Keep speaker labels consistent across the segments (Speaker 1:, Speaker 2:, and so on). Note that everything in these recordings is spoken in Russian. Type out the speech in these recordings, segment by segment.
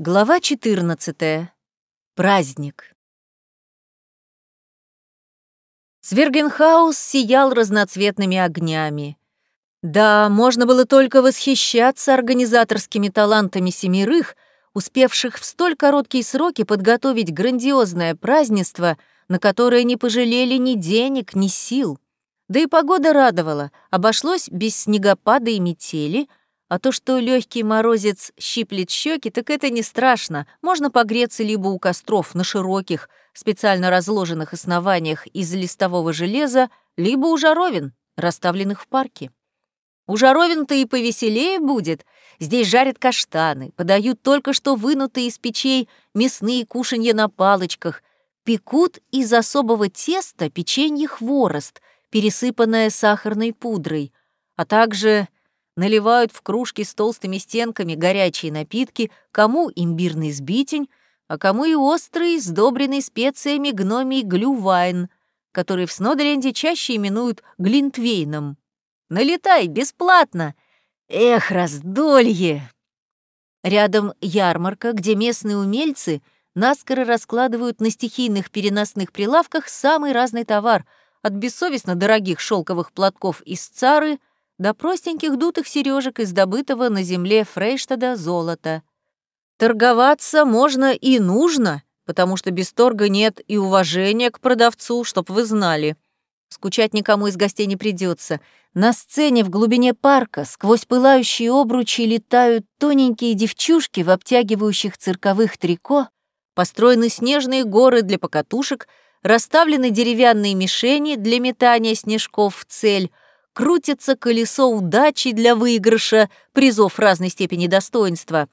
Speaker 1: Глава 14. Праздник. Свергенхаус сиял разноцветными огнями. Да, можно было только восхищаться организаторскими талантами семерых, успевших в столь короткие сроки подготовить грандиозное празднество, на которое не пожалели ни денег, ни сил. Да и погода радовала, обошлось без снегопада и метели — а то, что легкий морозец щиплет щеки, так это не страшно. Можно погреться либо у костров на широких, специально разложенных основаниях из листового железа, либо у жаровин, расставленных в парке. У жаровин-то и повеселее будет. Здесь жарят каштаны, подают только что вынутые из печей мясные кушанья на палочках, пекут из особого теста печенье хворост, пересыпанное сахарной пудрой, а также наливают в кружки с толстыми стенками горячие напитки, кому имбирный сбитень, а кому и острый, сдобренный специями гномий глювайн, который в Снодеренде чаще именуют глинтвейном. Налетай, бесплатно! Эх, раздолье! Рядом ярмарка, где местные умельцы наскоро раскладывают на стихийных переносных прилавках самый разный товар, от бессовестно дорогих шелковых платков из цары до простеньких дутых сережек из добытого на земле Фрейштада золота. Торговаться можно и нужно, потому что без торга нет и уважения к продавцу, чтоб вы знали. Скучать никому из гостей не придется. На сцене в глубине парка сквозь пылающие обручи летают тоненькие девчушки в обтягивающих цирковых трико, построены снежные горы для покатушек, расставлены деревянные мишени для метания снежков в цель — крутится колесо удачи для выигрыша призов разной степени достоинства.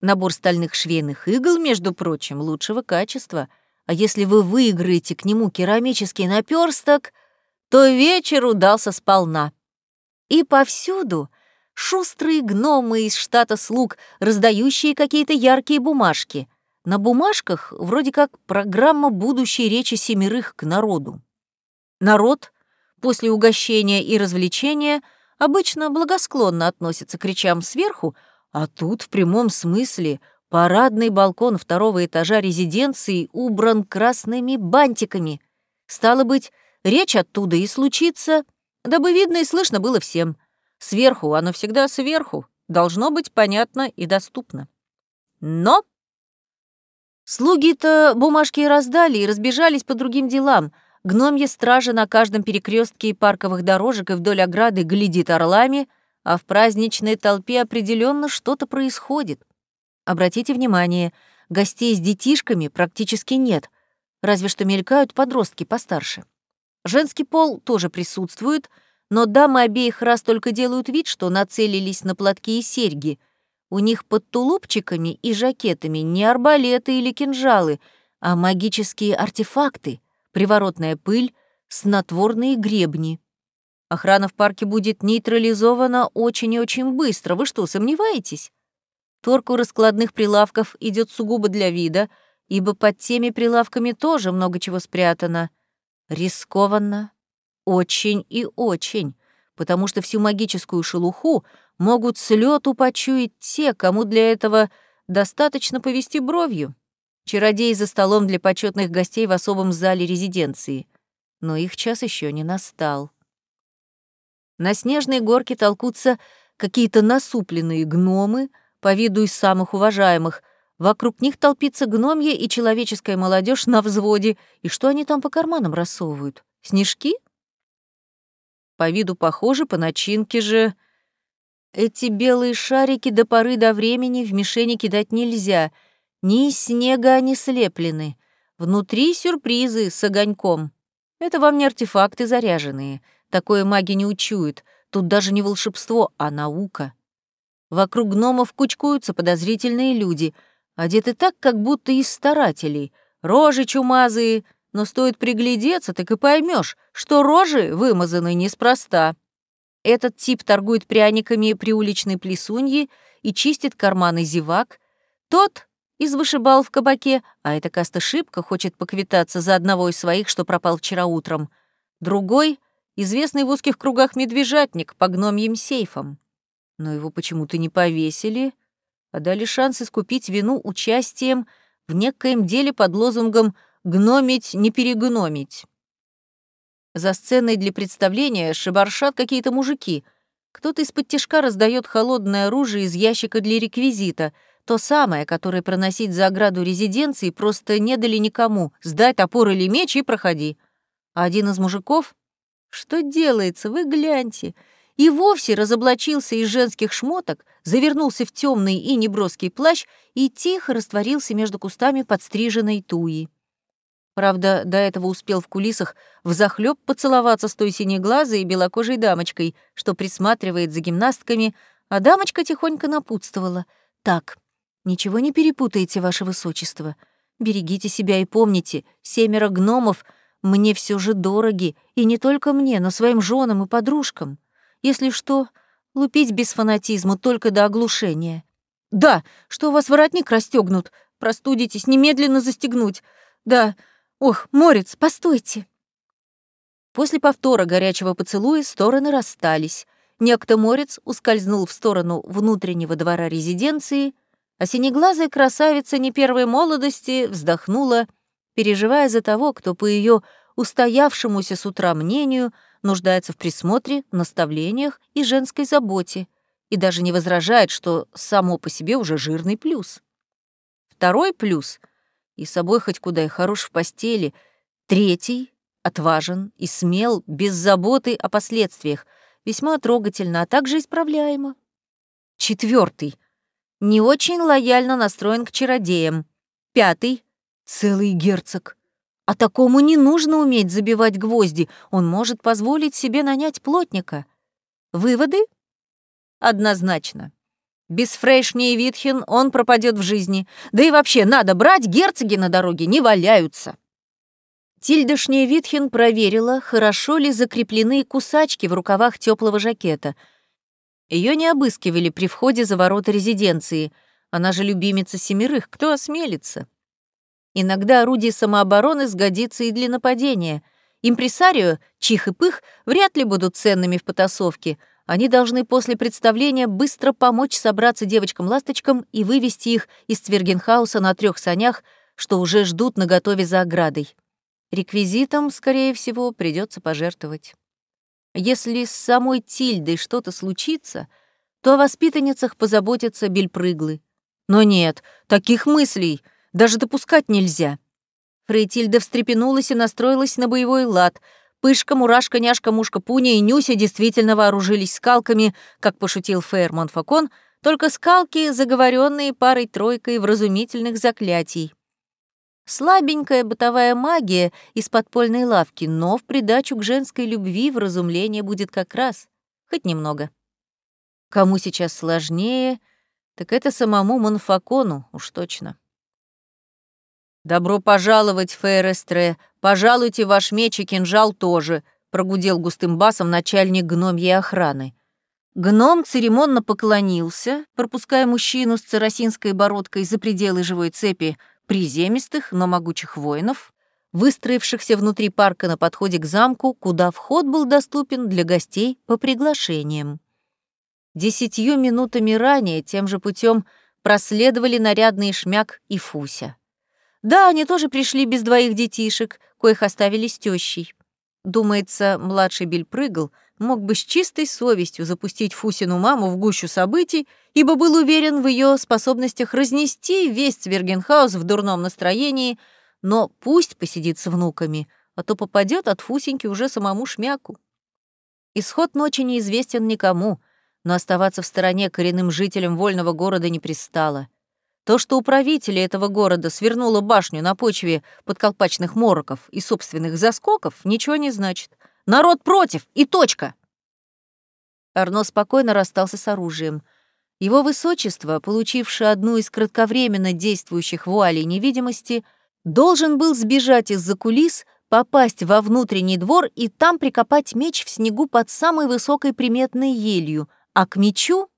Speaker 1: Набор стальных швейных игл, между прочим, лучшего качества. А если вы выиграете к нему керамический наперсток, то вечер удался сполна. И повсюду шустрые гномы из штата слуг, раздающие какие-то яркие бумажки. На бумажках вроде как программа будущей речи семерых к народу. Народ — после угощения и развлечения обычно благосклонно относится к речам сверху, а тут в прямом смысле парадный балкон второго этажа резиденции убран красными бантиками. Стало быть, речь оттуда и случится, дабы видно и слышно было всем. Сверху оно всегда сверху, должно быть понятно и доступно. Но слуги-то бумажки раздали и разбежались по другим делам — Гномья стража на каждом перекрестке парковых дорожек и вдоль ограды глядит орлами, а в праздничной толпе определенно что-то происходит. Обратите внимание, гостей с детишками практически нет, разве что мелькают подростки постарше. Женский пол тоже присутствует, но дамы обеих раз только делают вид, что нацелились на платки и серьги. У них под тулупчиками и жакетами не арбалеты или кинжалы, а магические артефакты — приворотная пыль, снотворные гребни. Охрана в парке будет нейтрализована очень и очень быстро. Вы что, сомневаетесь? Торг у раскладных прилавков идет сугубо для вида, ибо под теми прилавками тоже много чего спрятано. Рискованно. Очень и очень. Потому что всю магическую шелуху могут с лету почуять те, кому для этого достаточно повести бровью. Чародей за столом для почетных гостей в особом зале резиденции. Но их час еще не настал. На снежной горке толкутся какие-то насупленные гномы, по виду из самых уважаемых. Вокруг них толпится гномья и человеческая молодежь на взводе. И что они там по карманам рассовывают? Снежки? По виду похоже, по начинке же... Эти белые шарики до поры до времени в мишени кидать нельзя — ни из снега они слеплены. Внутри сюрпризы с огоньком. Это вам не артефакты заряженные. Такое маги не учуют. Тут даже не волшебство, а наука. Вокруг гномов кучкуются подозрительные люди, одеты так, как будто из старателей. Рожи чумазые, но стоит приглядеться, так и поймешь, что рожи вымазаны неспроста. Этот тип торгует пряниками при уличной плесунье и чистит карманы зевак. Тот из вышибал в кабаке, а эта каста шибко хочет поквитаться за одного из своих, что пропал вчера утром. Другой — известный в узких кругах медвежатник по гномьим сейфам. Но его почему-то не повесили. а дали шанс искупить вину участием в некоем деле под лозунгом «гномить, не перегномить». За сценой для представления шибаршат какие-то мужики. Кто-то из-под тяжка раздает холодное оружие из ящика для реквизита, то самое, которое проносить за ограду резиденции просто не дали никому. Сдай топор или меч и проходи. А один из мужиков... Что делается, вы гляньте. И вовсе разоблачился из женских шмоток, завернулся в темный и неброский плащ и тихо растворился между кустами подстриженной туи. Правда, до этого успел в кулисах взахлёб поцеловаться с той синеглазой и белокожей дамочкой, что присматривает за гимнастками, а дамочка тихонько напутствовала. «Так, ничего не перепутайте, ваше высочество. Берегите себя и помните, семеро гномов мне все же дороги, и не только мне, но своим женам и подружкам. Если что, лупить без фанатизма, только до оглушения. Да, что у вас воротник расстегнут, простудитесь, немедленно застегнуть. Да, Ох, Морец, постойте!» После повтора горячего поцелуя стороны расстались. Некто Морец ускользнул в сторону внутреннего двора резиденции, а синеглазая красавица не первой молодости вздохнула, переживая за того, кто по ее устоявшемуся с утра мнению нуждается в присмотре, наставлениях и женской заботе, и даже не возражает, что само по себе уже жирный плюс. Второй плюс и собой хоть куда и хорош в постели. Третий — отважен и смел, без заботы о последствиях, весьма трогательно, а также исправляемо. Четвертый — не очень лояльно настроен к чародеям. Пятый — целый герцог. А такому не нужно уметь забивать гвозди, он может позволить себе нанять плотника. Выводы? Однозначно. Без Фрейшни и Витхен он пропадет в жизни. Да и вообще, надо брать, герцоги на дороге не валяются. Тильдашняя Витхен проверила, хорошо ли закреплены кусачки в рукавах теплого жакета. Ее не обыскивали при входе за ворота резиденции. Она же любимица семерых, кто осмелится? Иногда орудие самообороны сгодится и для нападения. Импресарио, чих и пых вряд ли будут ценными в потасовке — они должны после представления быстро помочь собраться девочкам-ласточкам и вывести их из Цвергенхауса на трех санях, что уже ждут наготове за оградой. Реквизитом, скорее всего, придется пожертвовать. Если с самой Тильдой что-то случится, то о воспитанницах позаботятся бельпрыглы. Но нет, таких мыслей даже допускать нельзя. Фрейтильда встрепенулась и настроилась на боевой лад — Пышка, Мурашка, Няшка, Мушка, Пуня и Нюся действительно вооружились скалками, как пошутил Фейр Монфакон, только скалки, заговоренные парой-тройкой вразумительных заклятий. Слабенькая бытовая магия из подпольной лавки, но в придачу к женской любви вразумление будет как раз, хоть немного. Кому сейчас сложнее, так это самому Монфакону, уж точно. «Добро пожаловать, Фейрестре! Пожалуйте ваш меч и кинжал тоже!» — прогудел густым басом начальник гномьей охраны. Гном церемонно поклонился, пропуская мужчину с царосинской бородкой за пределы живой цепи приземистых, но могучих воинов, выстроившихся внутри парка на подходе к замку, куда вход был доступен для гостей по приглашениям. Десятью минутами ранее тем же путем проследовали нарядные Шмяк и Фуся. Да, они тоже пришли без двоих детишек, коих оставили с тещей. Думается, младший Биль прыгал, мог бы с чистой совестью запустить Фусину маму в гущу событий, ибо был уверен в ее способностях разнести весь Цвергенхаус в дурном настроении, но пусть посидит с внуками, а то попадет от Фусеньки уже самому шмяку. Исход ночи неизвестен никому, но оставаться в стороне коренным жителям вольного города не пристало — то, что у правителя этого города свернуло башню на почве подколпачных мороков и собственных заскоков, ничего не значит. Народ против, и точка. Арно спокойно расстался с оружием. Его высочество, получившее одну из кратковременно действующих вуалей невидимости, должен был сбежать из-за кулис, попасть во внутренний двор и там прикопать меч в снегу под самой высокой приметной елью, а к мечу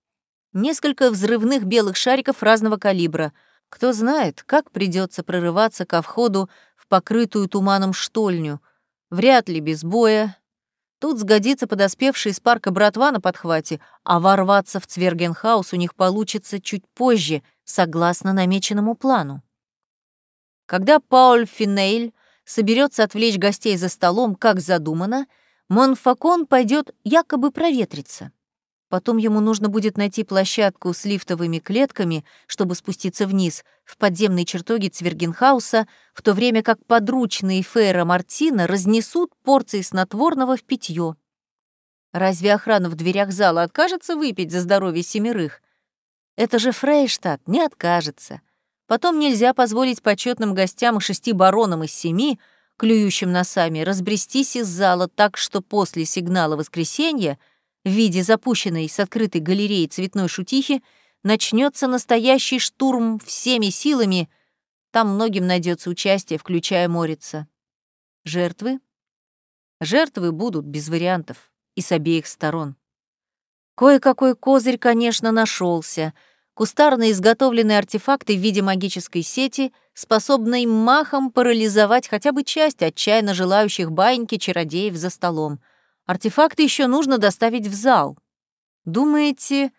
Speaker 1: Несколько взрывных белых шариков разного калибра. Кто знает, как придется прорываться ко входу в покрытую туманом штольню. Вряд ли без боя. Тут сгодится подоспевший из парка братва на подхвате, а ворваться в Цвергенхаус у них получится чуть позже, согласно намеченному плану. Когда Пауль Финейль соберется отвлечь гостей за столом, как задумано, Монфакон пойдет якобы проветриться. Потом ему нужно будет найти площадку с лифтовыми клетками, чтобы спуститься вниз, в подземные чертоги Цвергенхауса, в то время как подручные Фейра Мартина разнесут порции снотворного в питье. Разве охрана в дверях зала откажется выпить за здоровье семерых? Это же Фрейштадт не откажется. Потом нельзя позволить почетным гостям и шести баронам из семи, клюющим носами, разбрестись из зала так, что после сигнала воскресенья — в виде запущенной с открытой галереи цветной шутихи начнется настоящий штурм всеми силами, там многим найдется участие, включая Морица. Жертвы? Жертвы будут без вариантов и с обеих сторон. Кое-какой козырь, конечно, нашелся. Кустарно изготовленные артефакты в виде магической сети, способной махом парализовать хотя бы часть отчаянно желающих баиньки чародеев за столом — Артефакты еще нужно доставить в зал. Думаете,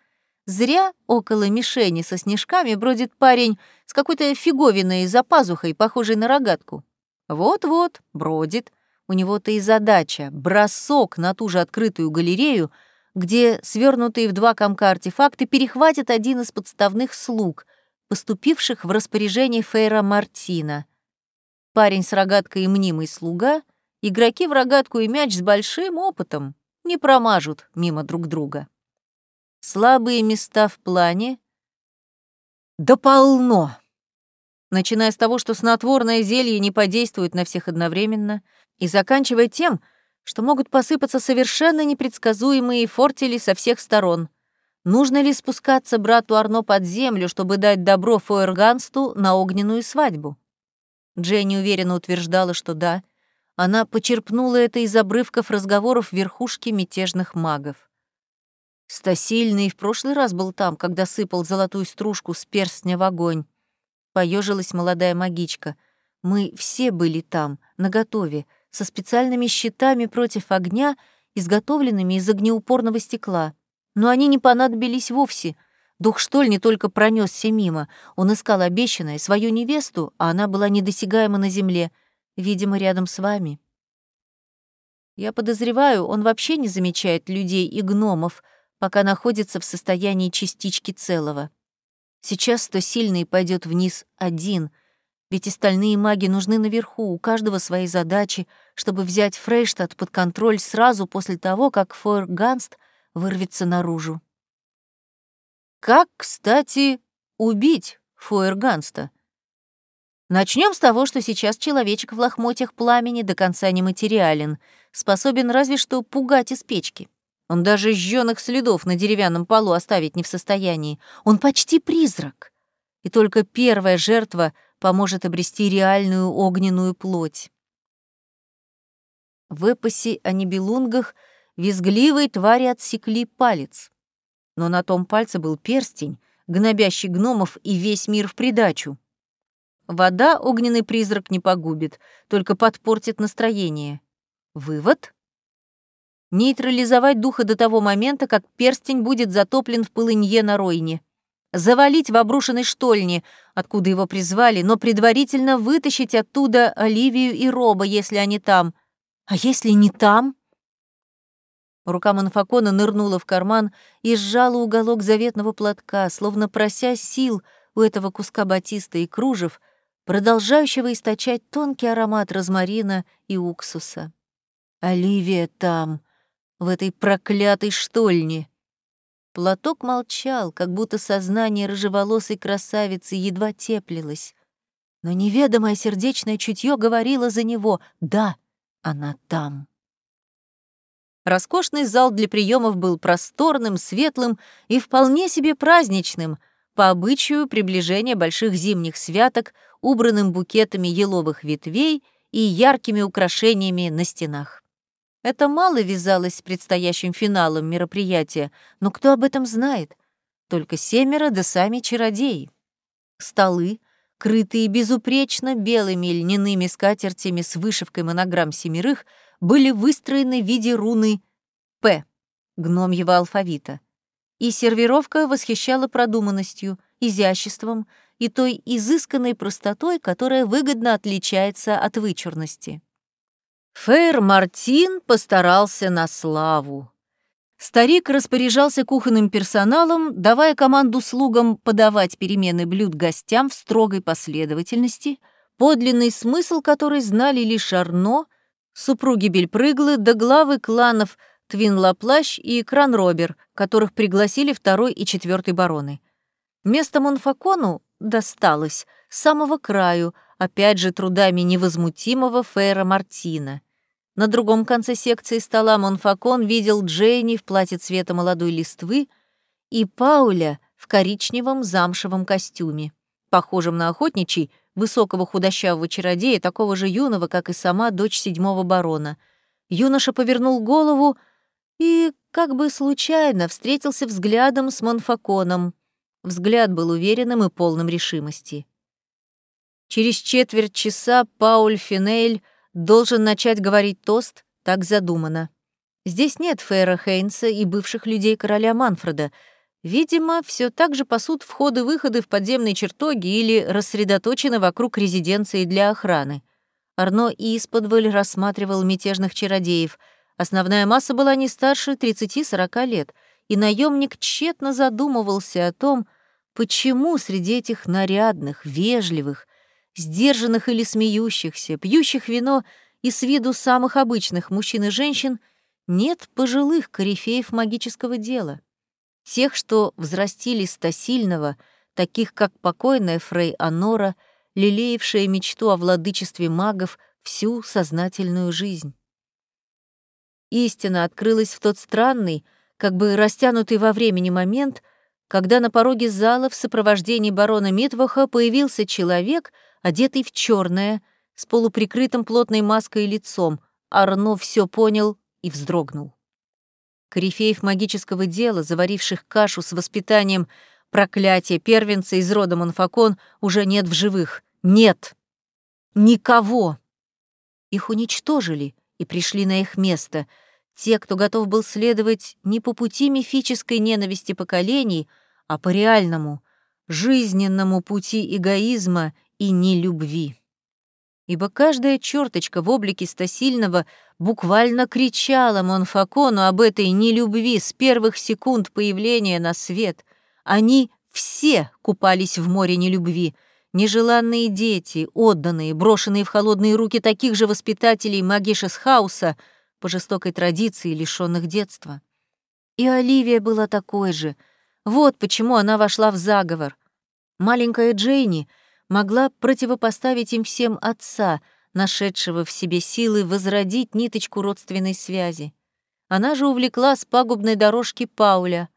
Speaker 1: зря около мишени со снежками бродит парень с какой-то фиговиной за пазухой, похожей на рогатку? Вот-вот, бродит. У него-то и задача — бросок на ту же открытую галерею, где свернутые в два комка артефакты перехватит один из подставных слуг, поступивших в распоряжение Фейра Мартина. Парень с рогаткой и мнимый слуга — Игроки в рогатку и мяч с большим опытом не промажут мимо друг друга. Слабые места в плане? Да полно! Начиная с того, что снотворное зелье не подействует на всех одновременно, и заканчивая тем, что могут посыпаться совершенно непредсказуемые фортели со всех сторон. Нужно ли спускаться брату Арно под землю, чтобы дать добро Фойергансту на огненную свадьбу? Дженни уверенно утверждала, что да — она почерпнула это из обрывков разговоров верхушки мятежных магов. Стасильный в прошлый раз был там, когда сыпал золотую стружку с перстня в огонь. Поежилась молодая магичка. Мы все были там, наготове, со специальными щитами против огня, изготовленными из огнеупорного стекла. Но они не понадобились вовсе. Дух Штоль не только пронесся мимо, он искал обещанное, свою невесту, а она была недосягаема на земле — Видимо, рядом с вами. Я подозреваю, он вообще не замечает людей и гномов, пока находится в состоянии частички целого. Сейчас то сильный пойдет вниз один, ведь остальные маги нужны наверху, у каждого свои задачи, чтобы взять Фрейштадт под контроль сразу после того, как Фойерганст вырвется наружу. Как, кстати, убить Фойерганста? Начнем с того, что сейчас человечек в лохмотьях пламени до конца нематериален, способен разве что пугать из печки. Он даже жжёных следов на деревянном полу оставить не в состоянии. Он почти призрак. И только первая жертва поможет обрести реальную огненную плоть. В эпосе о небелунгах визгливые твари отсекли палец. Но на том пальце был перстень, гнобящий гномов и весь мир в придачу. Вода огненный призрак не погубит, только подпортит настроение. Вывод? Нейтрализовать духа до того момента, как перстень будет затоплен в полынье на Ройне. Завалить в обрушенной штольне, откуда его призвали, но предварительно вытащить оттуда Оливию и Роба, если они там. А если не там? Рука Манфакона нырнула в карман и сжала уголок заветного платка, словно прося сил у этого куска батиста и кружев — продолжающего источать тонкий аромат розмарина и уксуса. Оливия там, в этой проклятой штольне. Платок молчал, как будто сознание рыжеволосой красавицы едва теплилось. Но неведомое сердечное чутье говорило за него «Да, она там». Роскошный зал для приемов был просторным, светлым и вполне себе праздничным — по обычаю приближения больших зимних святок, убранным букетами еловых ветвей и яркими украшениями на стенах. Это мало вязалось с предстоящим финалом мероприятия, но кто об этом знает? Только семеро да сами чародеи. Столы, крытые безупречно белыми льняными скатертями с вышивкой монограмм семерых, были выстроены в виде руны «П» гномьего алфавита. И сервировка восхищала продуманностью, изяществом и той изысканной простотой, которая выгодно отличается от вычурности. Фейр Мартин постарался на славу. Старик распоряжался кухонным персоналом, давая команду слугам подавать перемены блюд гостям в строгой последовательности, подлинный смысл которой знали лишь Арно, супруги Бельпрыглы да главы кланов Твин Лаплащ и Кран Робер, которых пригласили второй и четвертый бароны. Место Монфакону досталось с самого краю, опять же трудами невозмутимого Фейра Мартина. На другом конце секции стола Монфакон видел Джейни в платье цвета молодой листвы и Пауля в коричневом замшевом костюме, похожем на охотничий, высокого худощавого чародея, такого же юного, как и сама дочь седьмого барона. Юноша повернул голову и, как бы случайно, встретился взглядом с Монфаконом. Взгляд был уверенным и полным решимости. Через четверть часа Пауль Финель должен начать говорить тост, так задумано. Здесь нет Фейра Хейнса и бывших людей короля Манфреда. Видимо, все так же пасут входы-выходы в подземные чертоги или рассредоточены вокруг резиденции для охраны. Арно исподволь рассматривал мятежных чародеев. Основная масса была не старше 30-40 лет, и наемник тщетно задумывался о том, почему среди этих нарядных, вежливых, сдержанных или смеющихся, пьющих вино и с виду самых обычных мужчин и женщин, нет пожилых корифеев магического дела. Тех, что взрастили стасильного, таких как покойная Фрей Анора, лелеявшая мечту о владычестве магов всю сознательную жизнь. Истина открылась в тот странный, как бы растянутый во времени момент, когда на пороге зала в сопровождении барона Митваха появился человек, одетый в черное, с полуприкрытым плотной маской лицом. Арно все понял и вздрогнул. Корифеев магического дела, заваривших кашу с воспитанием проклятия первенца из рода Монфакон, уже нет в живых. Нет! Никого! Их уничтожили и пришли на их место. Те, кто готов был следовать не по пути мифической ненависти поколений, а по реальному, жизненному пути эгоизма и нелюбви. Ибо каждая черточка в облике Стасильного буквально кричала Монфакону об этой нелюбви с первых секунд появления на свет. Они все купались в море нелюбви, нежеланные дети, отданные, брошенные в холодные руки таких же воспитателей Магишес Хауса по жестокой традиции, лишённых детства. И Оливия была такой же. Вот почему она вошла в заговор. Маленькая Джейни — могла противопоставить им всем отца, нашедшего в себе силы возродить ниточку родственной связи. Она же увлекла с пагубной дорожки Пауля.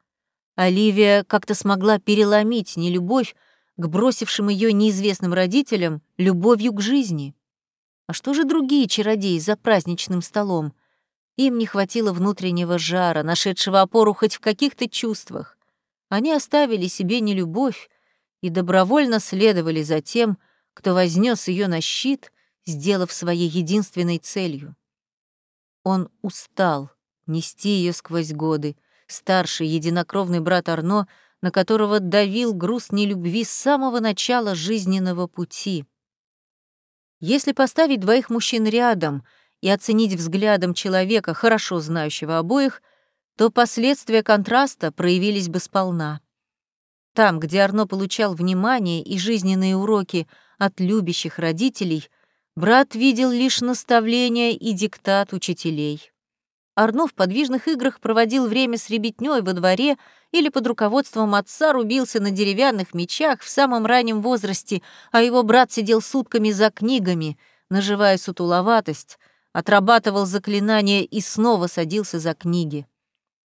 Speaker 1: Оливия как-то смогла переломить нелюбовь к бросившим ее неизвестным родителям любовью к жизни. А что же другие чародеи за праздничным столом? Им не хватило внутреннего жара, нашедшего опору хоть в каких-то чувствах. Они оставили себе не любовь, и добровольно следовали за тем, кто вознес ее на щит, сделав своей единственной целью. Он устал нести ее сквозь годы, старший единокровный брат Арно, на которого давил груз нелюбви с самого начала жизненного пути. Если поставить двоих мужчин рядом и оценить взглядом человека, хорошо знающего обоих, то последствия контраста проявились бы сполна. Там, где Арно получал внимание и жизненные уроки от любящих родителей, брат видел лишь наставления и диктат учителей. Арно в подвижных играх проводил время с ребятнёй во дворе или под руководством отца рубился на деревянных мечах в самом раннем возрасте, а его брат сидел сутками за книгами, наживая сутуловатость, отрабатывал заклинания и снова садился за книги.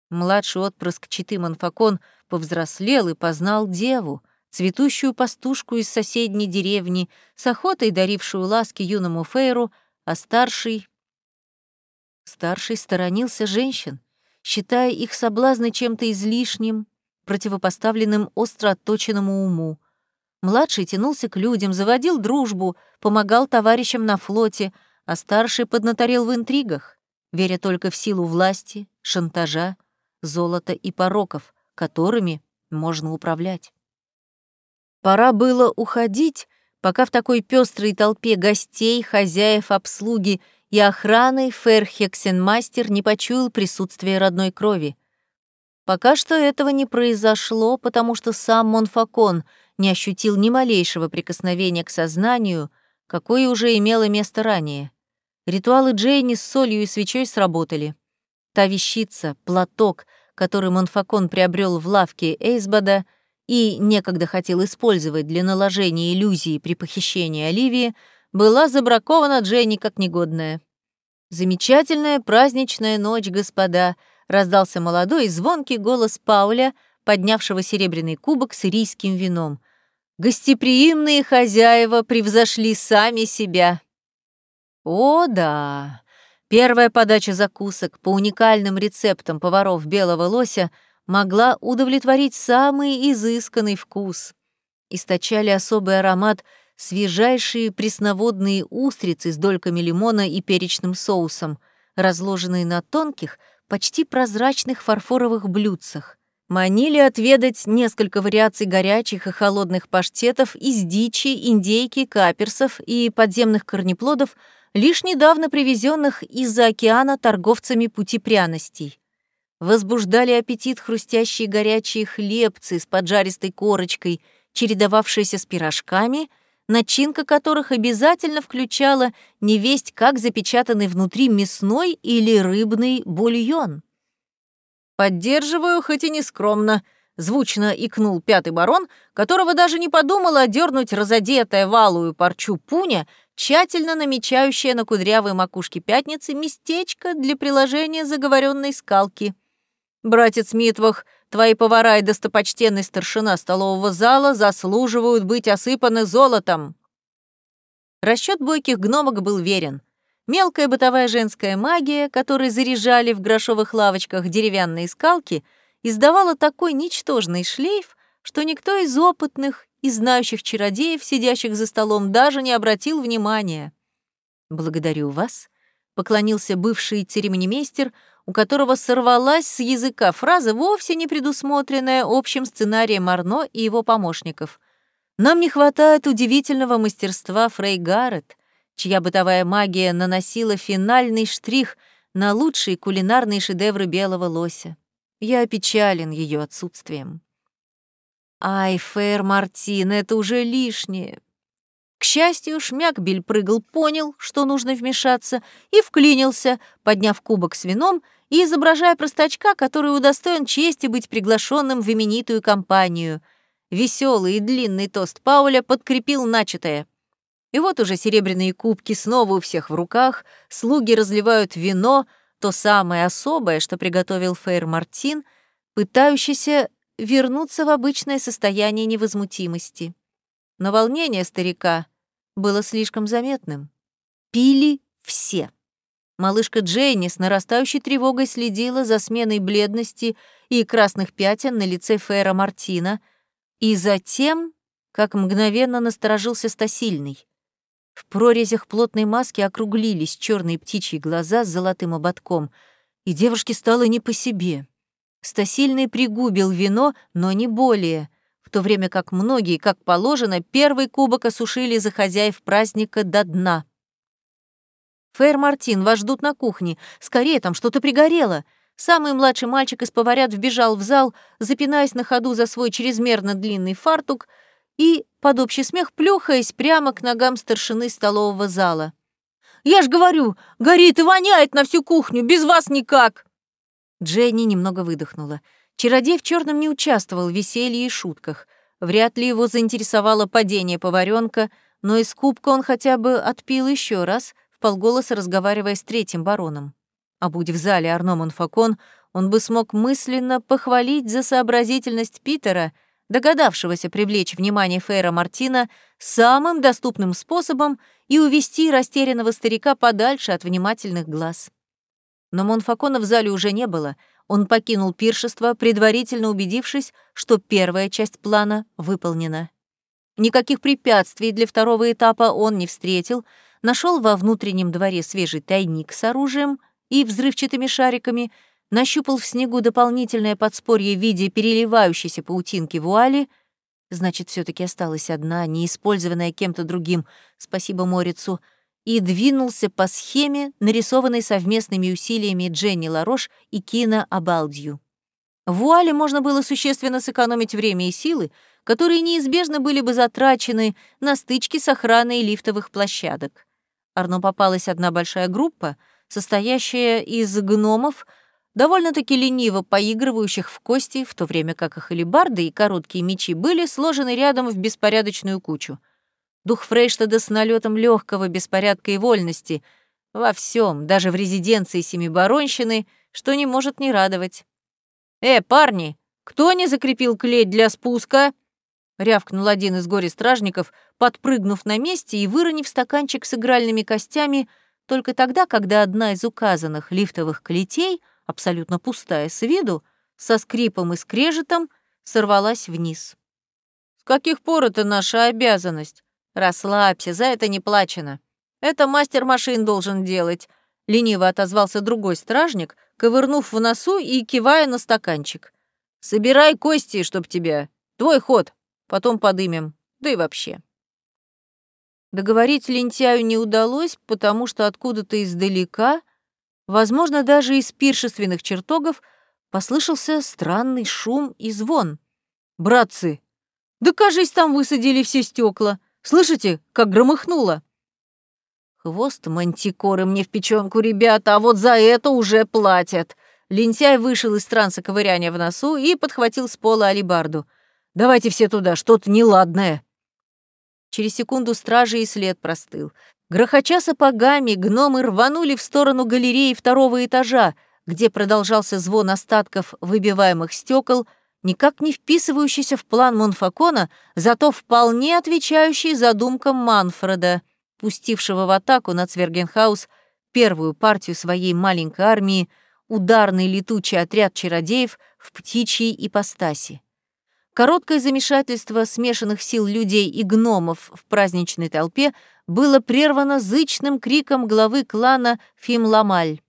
Speaker 1: Младший отпрыск Читы Манфакон повзрослел и познал деву, цветущую пастушку из соседней деревни, с охотой дарившую ласки юному Фейру, а старший... Старший сторонился женщин, считая их соблазны чем-то излишним, противопоставленным остро отточенному уму. Младший тянулся к людям, заводил дружбу, помогал товарищам на флоте, а старший поднаторел в интригах. веря только в силу власти, шантажа, золота и пороков, которыми можно управлять. Пора было уходить, пока в такой пестрой толпе гостей, хозяев, обслуги и охраны Ферхексенмастер не почуял присутствие родной крови. Пока что этого не произошло, потому что сам Монфакон не ощутил ни малейшего прикосновения к сознанию, какое уже имело место ранее. Ритуалы Джейни с солью и свечой сработали. Та вещица, платок, который Монфакон приобрел в лавке Эйсбода и некогда хотел использовать для наложения иллюзии при похищении Оливии, была забракована Джейни как негодная. «Замечательная праздничная ночь, господа!» — раздался молодой и звонкий голос Пауля, поднявшего серебряный кубок с ирийским вином. «Гостеприимные хозяева превзошли сами себя!» О, да! Первая подача закусок по уникальным рецептам поваров белого лося могла удовлетворить самый изысканный вкус. Источали особый аромат свежайшие пресноводные устрицы с дольками лимона и перечным соусом, разложенные на тонких, почти прозрачных фарфоровых блюдцах. Манили отведать несколько вариаций горячих и холодных паштетов из дичи, индейки, каперсов и подземных корнеплодов — лишь недавно привезенных из-за океана торговцами пути пряностей. Возбуждали аппетит хрустящие горячие хлебцы с поджаристой корочкой, чередовавшиеся с пирожками, начинка которых обязательно включала невесть как запечатанный внутри мясной или рыбный бульон. «Поддерживаю, хоть и не скромно», — звучно икнул пятый барон, которого даже не подумала одернуть разодетая валую парчу пуня — тщательно намечающая на кудрявой макушке пятницы местечко для приложения заговоренной скалки. «Братец Митвах, твои повара и достопочтенный старшина столового зала заслуживают быть осыпаны золотом!» Расчет бойких гномок был верен. Мелкая бытовая женская магия, которой заряжали в грошовых лавочках деревянные скалки, издавала такой ничтожный шлейф, что никто из опытных и знающих чародеев, сидящих за столом, даже не обратил внимания. «Благодарю вас», — поклонился бывший церемонимейстер, у которого сорвалась с языка фраза, вовсе не предусмотренная общим сценарием Арно и его помощников. «Нам не хватает удивительного мастерства Фрей Гаррет, чья бытовая магия наносила финальный штрих на лучшие кулинарные шедевры белого лося. Я опечален ее отсутствием». Ай, Фэр Мартин, это уже лишнее. К счастью, Шмякбель прыгал, понял, что нужно вмешаться, и вклинился, подняв кубок с вином и изображая простачка, который удостоен чести быть приглашенным в именитую компанию. Веселый и длинный тост Пауля подкрепил начатое. И вот уже серебряные кубки снова у всех в руках, слуги разливают вино, то самое особое, что приготовил Фейр Мартин, пытающийся вернуться в обычное состояние невозмутимости. Но волнение старика было слишком заметным. Пили все. Малышка Джейни с нарастающей тревогой следила за сменой бледности и красных пятен на лице Фэра Мартина, и затем, как мгновенно насторожился Стасильный. В прорезях плотной маски округлились черные птичьи глаза с золотым ободком, и девушке стало не по себе. Стасильный пригубил вино, но не более, в то время как многие, как положено, первый кубок осушили за хозяев праздника до дна. «Фейр Мартин, вас ждут на кухне. Скорее, там что-то пригорело!» Самый младший мальчик из поварят вбежал в зал, запинаясь на ходу за свой чрезмерно длинный фартук и, под общий смех, плюхаясь прямо к ногам старшины столового зала. «Я ж говорю, горит и воняет на всю кухню, без вас никак!» Дженни немного выдохнула. Чародей в черном не участвовал в веселье и шутках. Вряд ли его заинтересовало падение поваренка, но из кубка он хотя бы отпил еще раз, вполголоса разговаривая с третьим бароном. А будь в зале Арно Монфакон, он бы смог мысленно похвалить за сообразительность Питера, догадавшегося привлечь внимание Фейра Мартина самым доступным способом и увести растерянного старика подальше от внимательных глаз. Но Монфакона в зале уже не было. Он покинул пиршество, предварительно убедившись, что первая часть плана выполнена. Никаких препятствий для второго этапа он не встретил, нашел во внутреннем дворе свежий тайник с оружием и взрывчатыми шариками, нащупал в снегу дополнительное подспорье в виде переливающейся паутинки вуали, значит, все таки осталась одна, неиспользованная кем-то другим, спасибо Морицу, и двинулся по схеме, нарисованной совместными усилиями Дженни Ларош и Кина Абалдью. В вуале можно было существенно сэкономить время и силы, которые неизбежно были бы затрачены на стычки с охраной лифтовых площадок. Арно попалась одна большая группа, состоящая из гномов, довольно-таки лениво поигрывающих в кости, в то время как их алебарды и короткие мечи были сложены рядом в беспорядочную кучу. Дух Фрейштада с налетом легкого беспорядка и вольности во всем, даже в резиденции Семибаронщины, что не может не радовать. «Э, парни, кто не закрепил клей для спуска?» — рявкнул один из горе-стражников, подпрыгнув на месте и выронив стаканчик с игральными костями только тогда, когда одна из указанных лифтовых клетей, абсолютно пустая с виду, со скрипом и скрежетом сорвалась вниз. «С каких пор это наша обязанность? Расслабься, за это не плачено. Это мастер машин должен делать», — лениво отозвался другой стражник, ковырнув в носу и кивая на стаканчик. «Собирай кости, чтоб тебя. Твой ход. Потом подымем. Да и вообще». Договорить лентяю не удалось, потому что откуда-то издалека, возможно, даже из пиршественных чертогов, послышался странный шум и звон. «Братцы, да кажись, там высадили все стекла. Слышите, как громыхнуло?» Хвост мантикоры мне в печенку, ребята, а вот за это уже платят. Лентяй вышел из транса ковыряния в носу и подхватил с пола алибарду. «Давайте все туда, что-то неладное». Через секунду стражи и след простыл. Грохоча сапогами, гномы рванули в сторону галереи второго этажа, где продолжался звон остатков выбиваемых стекол, никак не вписывающийся в план Монфакона, зато вполне отвечающий задумкам Манфреда — пустившего в атаку на Цвергенхаус первую партию своей маленькой армии, ударный летучий отряд чародеев в птичьей ипостаси. Короткое замешательство смешанных сил людей и гномов в праздничной толпе было прервано зычным криком главы клана Фимламаль.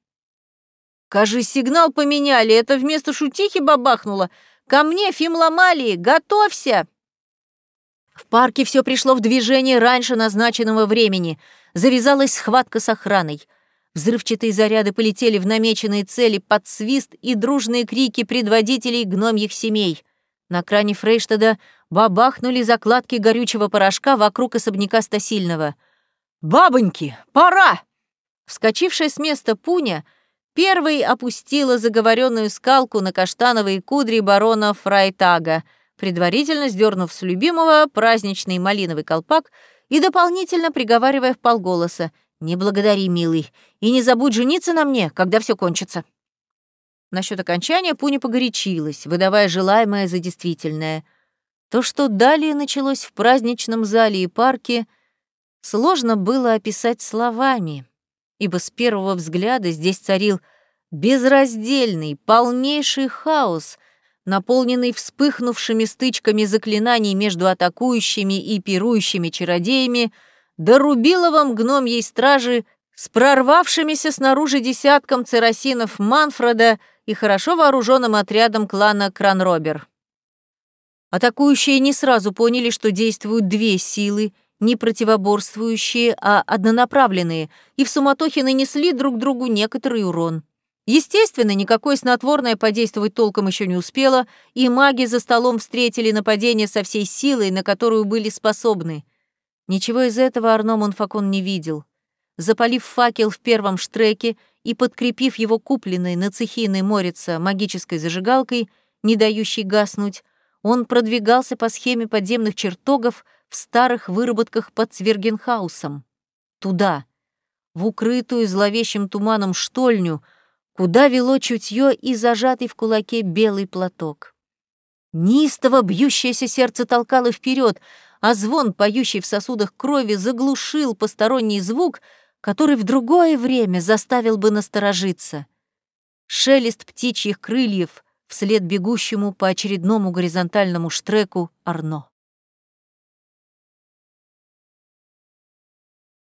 Speaker 1: «Кажись, сигнал поменяли, это вместо шутихи бабахнуло. Ко мне, Фимламалии, готовься!» В парке все пришло в движение раньше назначенного времени. Завязалась схватка с охраной. Взрывчатые заряды полетели в намеченные цели под свист и дружные крики предводителей гномьих семей. На кране Фрейштада бабахнули закладки горючего порошка вокруг особняка Стасильного. «Бабоньки, пора!» Вскочившая с места Пуня первой опустила заговоренную скалку на каштановые кудри барона Фрайтага — предварительно сдернув с любимого праздничный малиновый колпак и дополнительно приговаривая в полголоса «Не благодари, милый, и не забудь жениться на мне, когда все кончится». Насчет окончания Пуня погорячилась, выдавая желаемое за действительное. То, что далее началось в праздничном зале и парке, сложно было описать словами, ибо с первого взгляда здесь царил безраздельный, полнейший хаос, наполненный вспыхнувшими стычками заклинаний между атакующими и пирующими чародеями, до Рубиловом гномьей стражи с прорвавшимися снаружи десятком церосинов Манфреда и хорошо вооруженным отрядом клана Кранробер. Атакующие не сразу поняли, что действуют две силы, не противоборствующие, а однонаправленные, и в суматохе нанесли друг другу некоторый урон. Естественно, никакое снотворное подействовать толком еще не успело, и маги за столом встретили нападение со всей силой, на которую были способны. Ничего из этого Арно Монфакон не видел. Запалив факел в первом штреке и подкрепив его купленной на цехийной морица магической зажигалкой, не дающей гаснуть, он продвигался по схеме подземных чертогов в старых выработках под Свергенхаусом. Туда, в укрытую зловещим туманом штольню — куда вело чутье и зажатый в кулаке белый платок. Нистово бьющееся сердце толкало вперед, а звон, поющий в сосудах крови, заглушил посторонний звук, который в другое время заставил бы насторожиться. Шелест птичьих крыльев вслед бегущему по очередному горизонтальному штреку Арно.